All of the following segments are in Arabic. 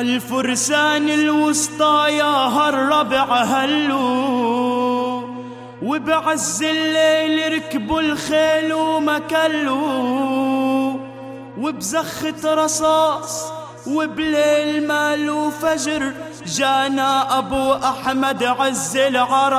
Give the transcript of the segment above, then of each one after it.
الفرسان الوسطى يا هالربع هلو وبعز الليل ركبوا الخيل وما كلوا وبزخة رصاص وبليل مالو فجر جانا أبو أحمد عز العراء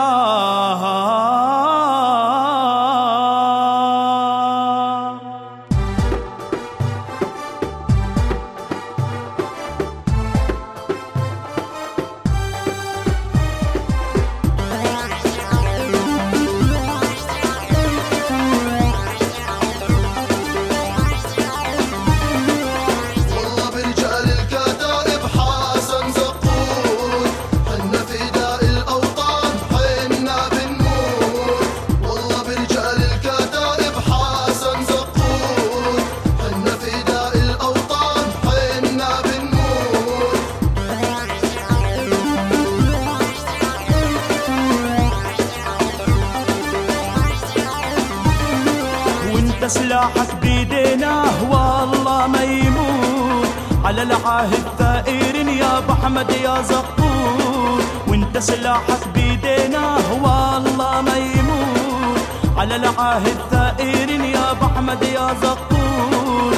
وانت سلاحك بيدينا والله ما يموت على العاهد ثائر يا أبو أحمد يا زقور وإنت سلاحك بيدينا والله ما يموت على العاهد ثائر يا أبو أحمد يا زقور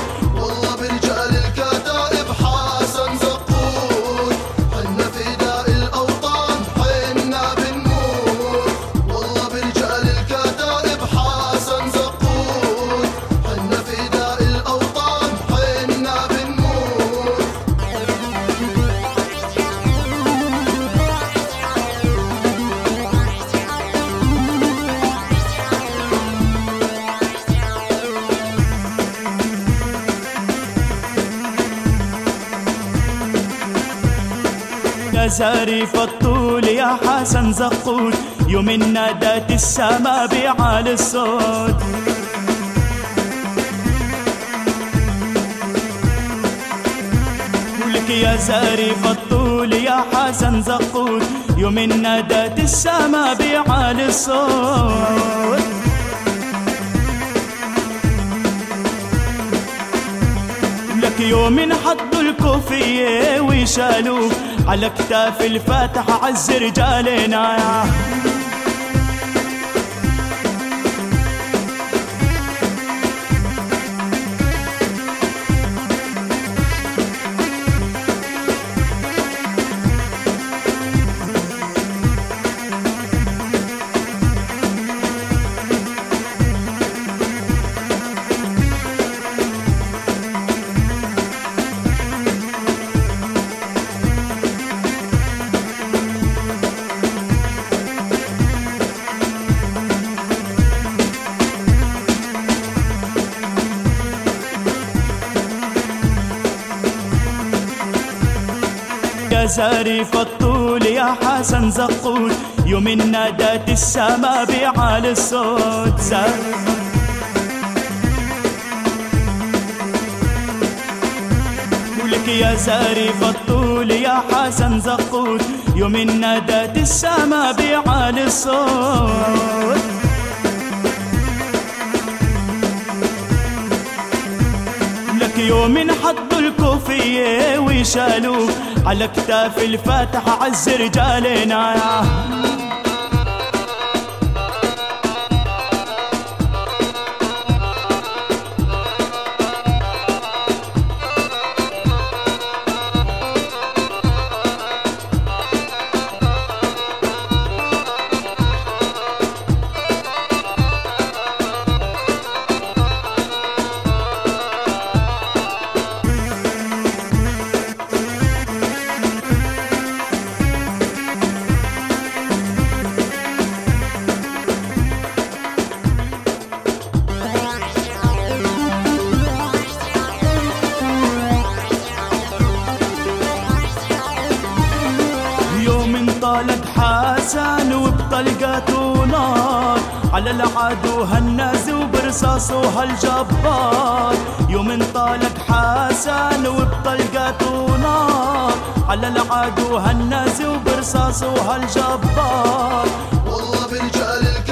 يا زارف الطول يا حسن زقول يوم نادت السما بعالي الصوت. ولك يا زارف الطول يا حسن زقول يوم نادت السما بعالي الصوت. يوم حطوا الكوفية وشالوا على كتاف الفاتح عز رجالنا. يا زارف الطول يا حسن زقول. يوم نادت السما بعالي الصوت. زارف ولك يا زارف الطول يا حسن زقول. يوم نادت السما بعالي الصوت. لك يوم حطوا الكوفية وشالوا على كتاف الفاتح عز رجالنا. وبطلقته نار على العدو هالناز وبرصاصه هالجبار. يوم انطلق حسن وبطلقته نار على العدو هالناز وبرصاصه هالجبار. والله برجال الكتائب